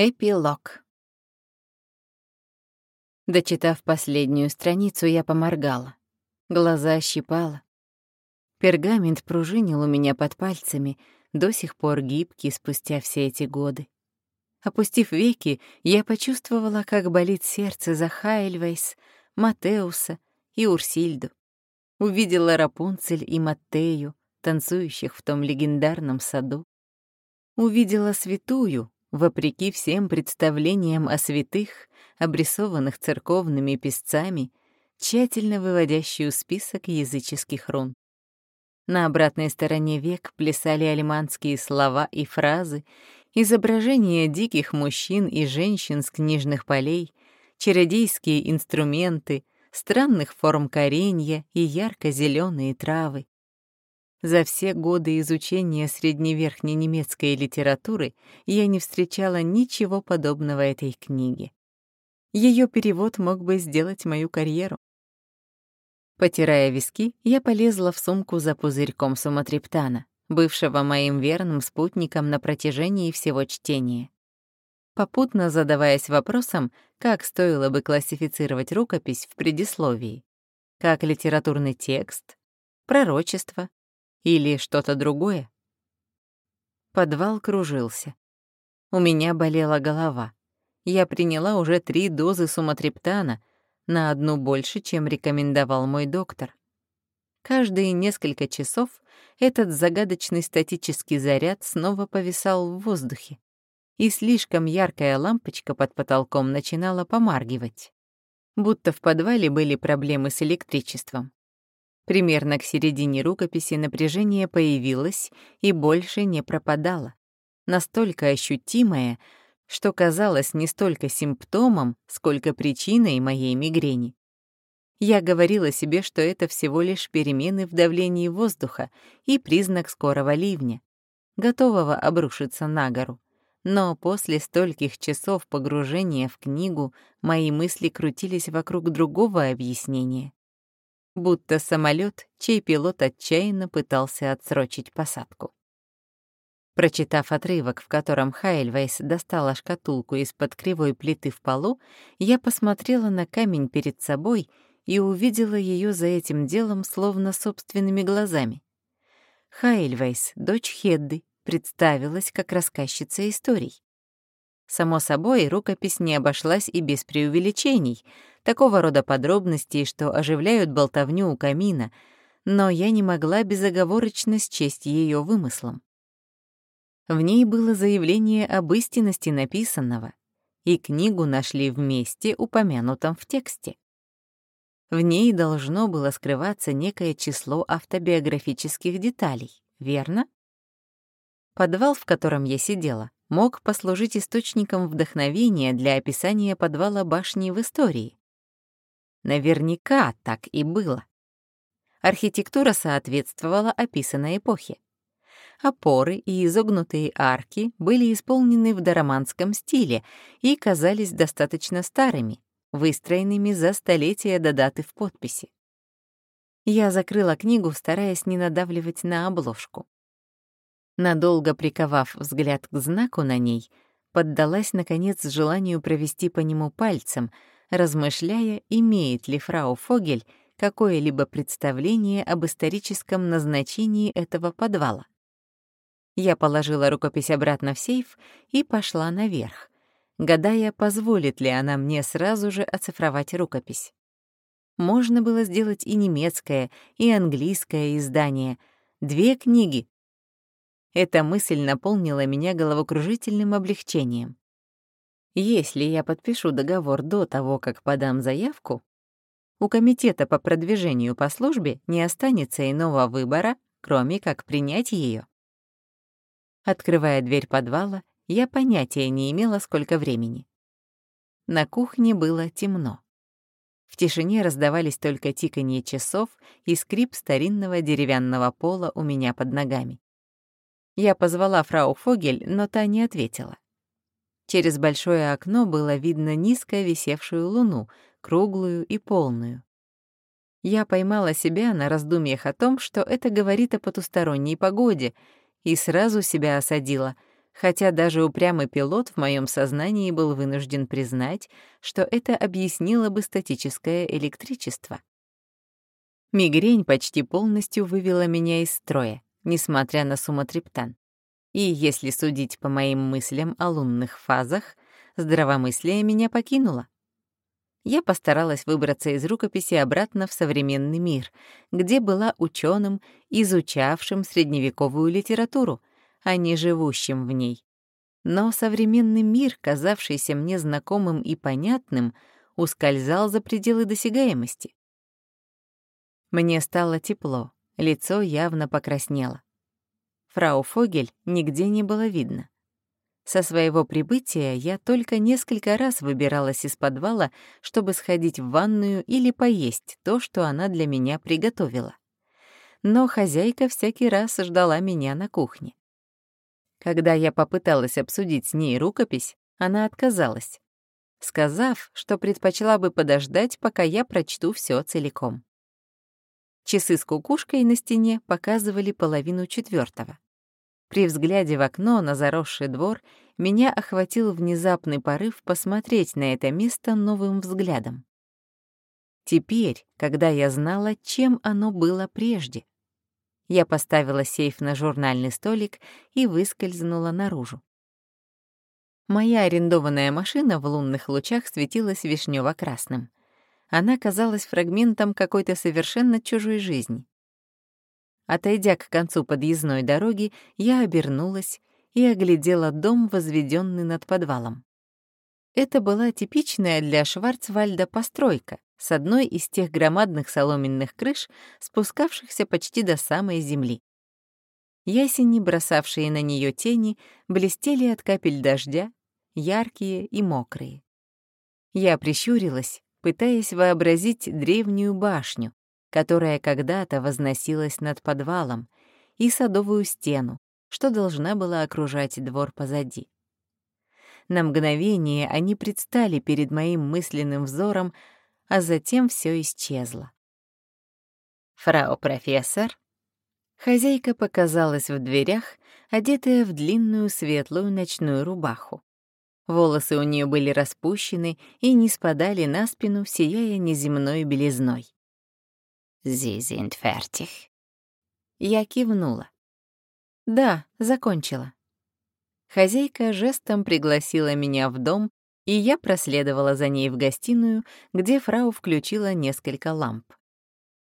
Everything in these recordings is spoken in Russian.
Эпилог. Дочитав последнюю страницу, я поморгала. Глаза щипало. Пергамент пружинил у меня под пальцами, до сих пор гибкий спустя все эти годы. Опустив веки, я почувствовала, как болит сердце за Хайльвейс, Матеуса и Урсильду. Увидела Рапунцель и Маттею, танцующих в том легендарном саду. Увидела святую, вопреки всем представлениям о святых, обрисованных церковными писцами, тщательно выводящую список языческих рун. На обратной стороне век плясали алиманские слова и фразы, изображения диких мужчин и женщин с книжных полей, чародейские инструменты, странных форм коренья и ярко зеленые травы. За все годы изучения средневерхней немецкой литературы я не встречала ничего подобного этой книге. Ее перевод мог бы сделать мою карьеру. Потирая виски, я полезла в сумку за пузырьком суматриптана, бывшего моим верным спутником на протяжении всего чтения. Попутно задаваясь вопросом, как стоило бы классифицировать рукопись в предисловии, как литературный текст, пророчество или что-то другое. Подвал кружился. У меня болела голова. Я приняла уже три дозы суматриптана, на одну больше, чем рекомендовал мой доктор. Каждые несколько часов этот загадочный статический заряд снова повисал в воздухе, и слишком яркая лампочка под потолком начинала помаргивать, будто в подвале были проблемы с электричеством. Примерно к середине рукописи напряжение появилось и больше не пропадало, настолько ощутимое, что казалось не столько симптомом, сколько причиной моей мигрени. Я говорила себе, что это всего лишь перемены в давлении воздуха и признак скорого ливня, готового обрушиться на гору. Но после стольких часов погружения в книгу мои мысли крутились вокруг другого объяснения. Будто самолет, чей пилот отчаянно пытался отсрочить посадку. Прочитав отрывок, в котором Хайльвейс достала шкатулку из-под кривой плиты в полу, я посмотрела на камень перед собой и увидела ее за этим делом словно собственными глазами. Хайльвейс, дочь Хедды, представилась как рассказчица историй. Само собой, рукопись не обошлась и без преувеличений, такого рода подробностей, что оживляют болтовню у камина, но я не могла безоговорочно счесть ее вымыслом. В ней было заявление об истинности написанного, и книгу нашли в месте, упомянутом в тексте. В ней должно было скрываться некое число автобиографических деталей, верно? Подвал, в котором я сидела, мог послужить источником вдохновения для описания подвала башни в истории. Наверняка так и было. Архитектура соответствовала описанной эпохе. Опоры и изогнутые арки были исполнены в дороманском стиле и казались достаточно старыми, выстроенными за столетия до даты в подписи. Я закрыла книгу, стараясь не надавливать на обложку. Надолго приковав взгляд к знаку на ней, поддалась, наконец, желанию провести по нему пальцем, размышляя, имеет ли фрау Фогель какое-либо представление об историческом назначении этого подвала. Я положила рукопись обратно в сейф и пошла наверх, гадая, позволит ли она мне сразу же оцифровать рукопись. Можно было сделать и немецкое, и английское издание. Две книги. Эта мысль наполнила меня головокружительным облегчением. Если я подпишу договор до того, как подам заявку, у комитета по продвижению по службе не останется иного выбора, кроме как принять ее. Открывая дверь подвала, я понятия не имела, сколько времени. На кухне было темно. В тишине раздавались только тиканье часов и скрип старинного деревянного пола у меня под ногами. Я позвала фрау Фогель, но та не ответила. Через большое окно было видно низко висевшую луну, круглую и полную. Я поймала себя на раздумьях о том, что это говорит о потусторонней погоде, и сразу себя осадила. хотя даже упрямый пилот в моем сознании был вынужден признать, что это объяснило бы статическое электричество. Мигрень почти полностью вывела меня из строя, несмотря на суматриптан. И если судить по моим мыслям о лунных фазах, здравомыслие меня покинуло. Я постаралась выбраться из рукописи обратно в современный мир, где была ученым, изучавшим средневековую литературу, а не живущим в ней. Но современный мир, казавшийся мне знакомым и понятным, ускользал за пределы досягаемости. Мне стало тепло, лицо явно покраснело. Фрау Фогель нигде не было видно. Со своего прибытия я только несколько раз выбиралась из подвала, чтобы сходить в ванную или поесть то, что она для меня приготовила. Но хозяйка всякий раз ждала меня на кухне. Когда я попыталась обсудить с ней рукопись, она отказалась, сказав, что предпочла бы подождать, пока я прочту все целиком. Часы с кукушкой на стене показывали половину четвертого. При взгляде в окно на заросший двор меня охватил внезапный порыв посмотреть на это место новым взглядом. Теперь, когда я знала, чем оно было прежде. Я поставила сейф на журнальный столик и выскользнула наружу. Моя арендованная машина в лунных лучах светилась вишнево-красным. Она казалась фрагментом какой-то совершенно чужой жизни. Отойдя к концу подъездной дороги, я обернулась и оглядела дом, возведенный над подвалом. Это была типичная для Шварцвальда постройка с одной из тех громадных соломенных крыш, спускавшихся почти до самой земли. Ясени, бросавшие на нее тени, блестели от капель дождя, яркие и мокрые. Я прищурилась, пытаясь вообразить древнюю башню, которая когда-то возносилась над подвалом, и садовую стену, что должна была окружать двор позади. На мгновение они предстали перед моим мысленным взором, а затем все исчезло. «Фрау профессор?» Хозяйка показалась в дверях, одетая в длинную светлую ночную рубаху. Волосы у нее были распущены и не спадали на спину, сияя неземной белизной. Sie sind fertig?» Я кивнула. «Да, закончила». Хозяйка жестом пригласила меня в дом, и я проследовала за ней в гостиную, где фрау включила несколько ламп.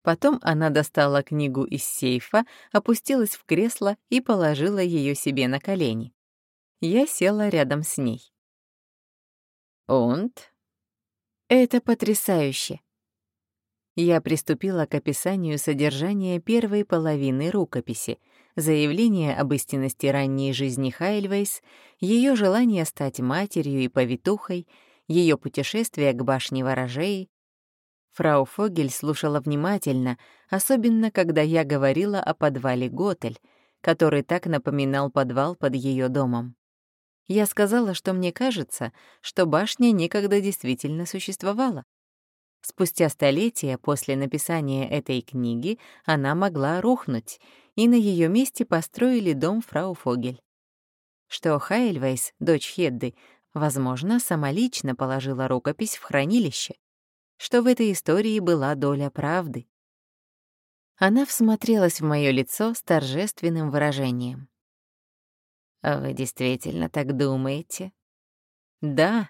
Потом она достала книгу из сейфа, опустилась в кресло и положила ее себе на колени. Я села рядом с ней. «Und?» «Это потрясающе. Я приступила к описанию содержания первой половины рукописи, заявление об истинности ранней жизни Хайльвейс, ее желание стать матерью и повитухой, ее путешествие к башне ворожей. Фрау Фогель слушала внимательно, особенно когда я говорила о подвале Готель, который так напоминал подвал под ее домом. Я сказала, что мне кажется, что башня некогда действительно существовала, Спустя столетия после написания этой книги она могла рухнуть, и на ее месте построили дом фрау Фогель. Что Хайльвейс, дочь Хедды, возможно, самолично положила рукопись в хранилище, что в этой истории была доля правды. Она всмотрелась в мое лицо с торжественным выражением. «А вы действительно так думаете?» «Да»,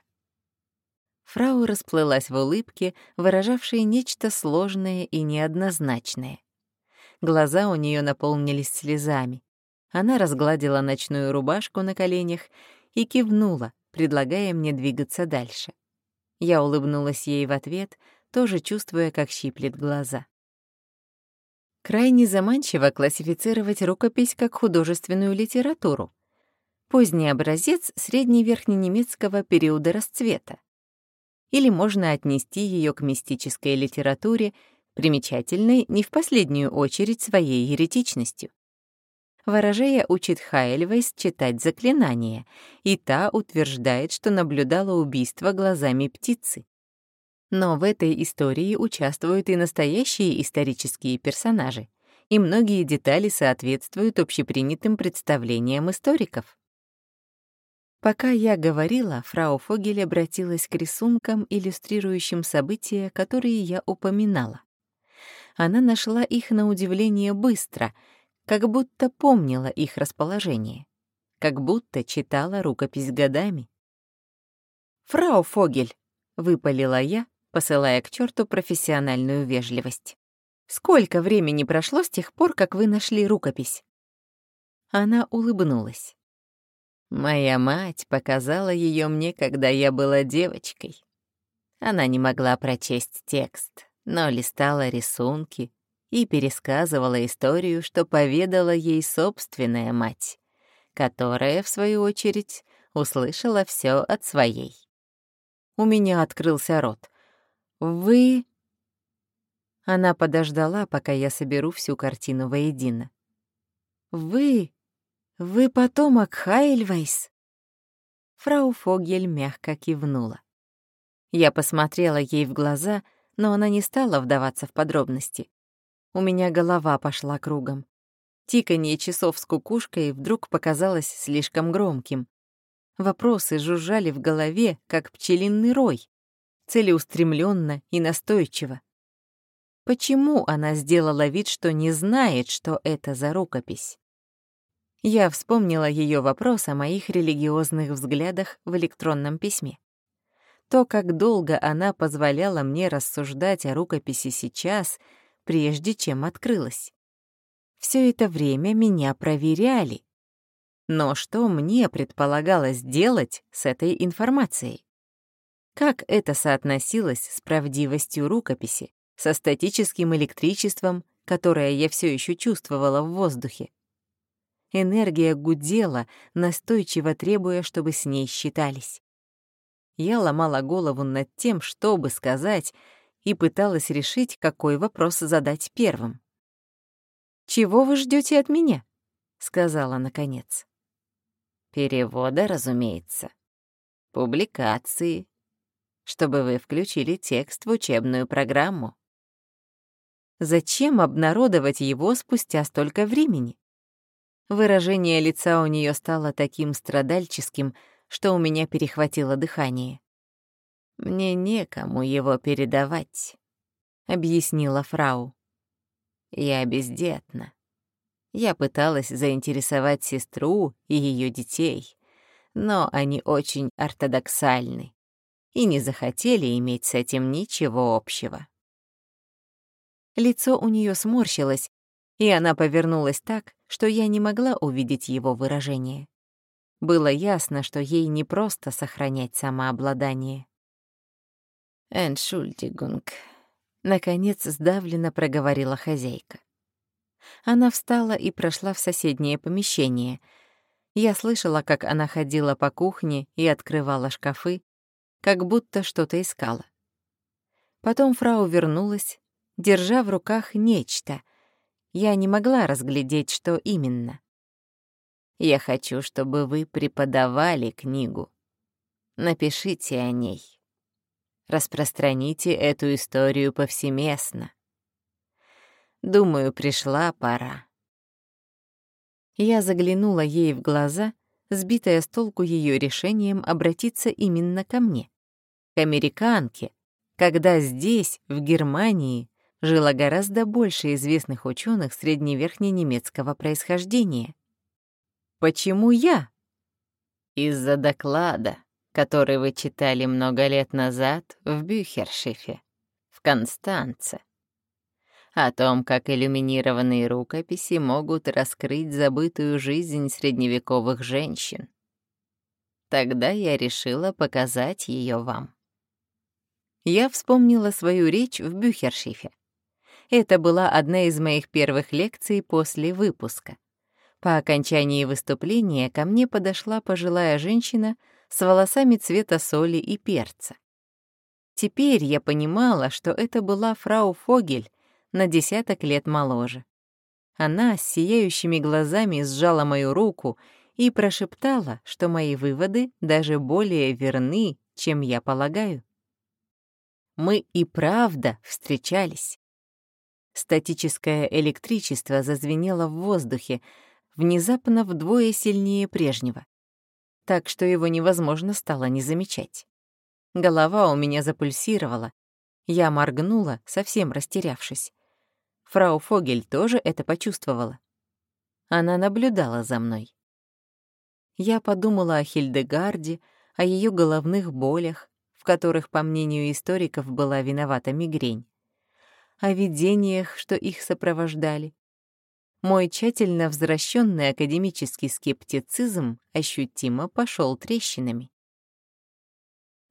Фрау расплылась в улыбке, выражавшей нечто сложное и неоднозначное. Глаза у нее наполнились слезами. Она разгладила ночную рубашку на коленях и кивнула, предлагая мне двигаться дальше. Я улыбнулась ей в ответ, тоже чувствуя, как щиплет глаза. Крайне заманчиво классифицировать рукопись как художественную литературу. Поздний образец средневерхненемецкого периода расцвета или можно отнести ее к мистической литературе, примечательной не в последнюю очередь своей еретичностью. Ворожея учит Хайльвейс читать заклинания, и та утверждает, что наблюдала убийство глазами птицы. Но в этой истории участвуют и настоящие исторические персонажи, и многие детали соответствуют общепринятым представлениям историков. Пока я говорила, фрау Фогель обратилась к рисункам, иллюстрирующим события, которые я упоминала. Она нашла их на удивление быстро, как будто помнила их расположение, как будто читала рукопись годами. «Фрау Фогель!» — выпалила я, посылая к черту профессиональную вежливость. «Сколько времени прошло с тех пор, как вы нашли рукопись?» Она улыбнулась. Моя мать показала ее мне, когда я была девочкой. Она не могла прочесть текст, но листала рисунки и пересказывала историю, что поведала ей собственная мать, которая, в свою очередь, услышала все от своей. У меня открылся рот. «Вы...» Она подождала, пока я соберу всю картину воедино. «Вы «Вы потомок Хайльвейс?» Фрау Фогель мягко кивнула. Я посмотрела ей в глаза, но она не стала вдаваться в подробности. У меня голова пошла кругом. Тиканье часов с кукушкой вдруг показалось слишком громким. Вопросы жужжали в голове, как пчелиный рой, целеустремленно и настойчиво. Почему она сделала вид, что не знает, что это за рукопись? Я вспомнила ее вопрос о моих религиозных взглядах в электронном письме. То, как долго она позволяла мне рассуждать о рукописи сейчас, прежде чем открылась. Все это время меня проверяли. Но что мне предполагалось делать с этой информацией? Как это соотносилось с правдивостью рукописи, со статическим электричеством, которое я все еще чувствовала в воздухе? Энергия гудела, настойчиво требуя, чтобы с ней считались. Я ломала голову над тем, что бы сказать, и пыталась решить, какой вопрос задать первым. «Чего вы ждете от меня?» — сказала наконец. «Перевода, разумеется. Публикации. Чтобы вы включили текст в учебную программу». Зачем обнародовать его спустя столько времени? Выражение лица у нее стало таким страдальческим, что у меня перехватило дыхание. «Мне некому его передавать», — объяснила фрау. «Я бездетна. Я пыталась заинтересовать сестру и ее детей, но они очень ортодоксальны и не захотели иметь с этим ничего общего». Лицо у нее сморщилось, и она повернулась так, что я не могла увидеть его выражение. Было ясно, что ей не просто сохранять самообладание. «Эншульдигунг», — наконец сдавленно проговорила хозяйка. Она встала и прошла в соседнее помещение. Я слышала, как она ходила по кухне и открывала шкафы, как будто что-то искала. Потом фрау вернулась, держа в руках нечто, я не могла разглядеть, что именно. Я хочу, чтобы вы преподавали книгу. Напишите о ней. Распространите эту историю повсеместно. Думаю, пришла пора. Я заглянула ей в глаза, сбитая с толку ее решением обратиться именно ко мне, к американке, когда здесь, в Германии, жило гораздо больше известных ученых средневерхненемецкого происхождения. Почему я? Из-за доклада, который вы читали много лет назад в Бюхершифе, в Констанце, о том, как иллюминированные рукописи могут раскрыть забытую жизнь средневековых женщин. Тогда я решила показать ее вам. Я вспомнила свою речь в Бюхершифе. Это была одна из моих первых лекций после выпуска. По окончании выступления ко мне подошла пожилая женщина с волосами цвета соли и перца. Теперь я понимала, что это была фрау Фогель на десяток лет моложе. Она с сияющими глазами сжала мою руку и прошептала, что мои выводы даже более верны, чем я полагаю. Мы и правда встречались. Статическое электричество зазвенело в воздухе, внезапно вдвое сильнее прежнего. так что его невозможно стало не замечать. Голова у меня запульсировала. Я моргнула, совсем растерявшись. Фрау Фогель тоже это почувствовала. Она наблюдала за мной. Я подумала о Хильдегарде, о ее головных болях, в которых, по мнению историков, была виновата мигрень, о видениях, что их сопровождали. Мой тщательно возвращенный академический скептицизм ощутимо пошел трещинами.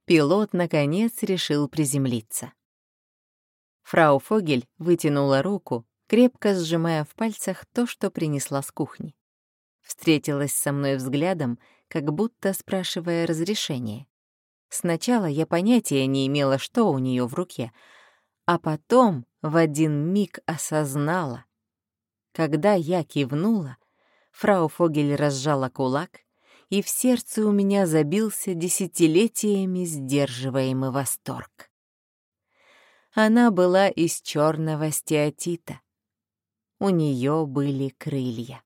Пилот, наконец, решил приземлиться. Фрау Фогель вытянула руку, крепко сжимая в пальцах то, что принесла с кухни. Встретилась со мной взглядом, как будто спрашивая разрешения. Сначала я понятия не имела, что у нее в руке, а потом в один миг осознала. Когда я кивнула, фрау Фогель разжала кулак, и в сердце у меня забился десятилетиями сдерживаемый восторг. Она была из черного стеатита. У нее были крылья.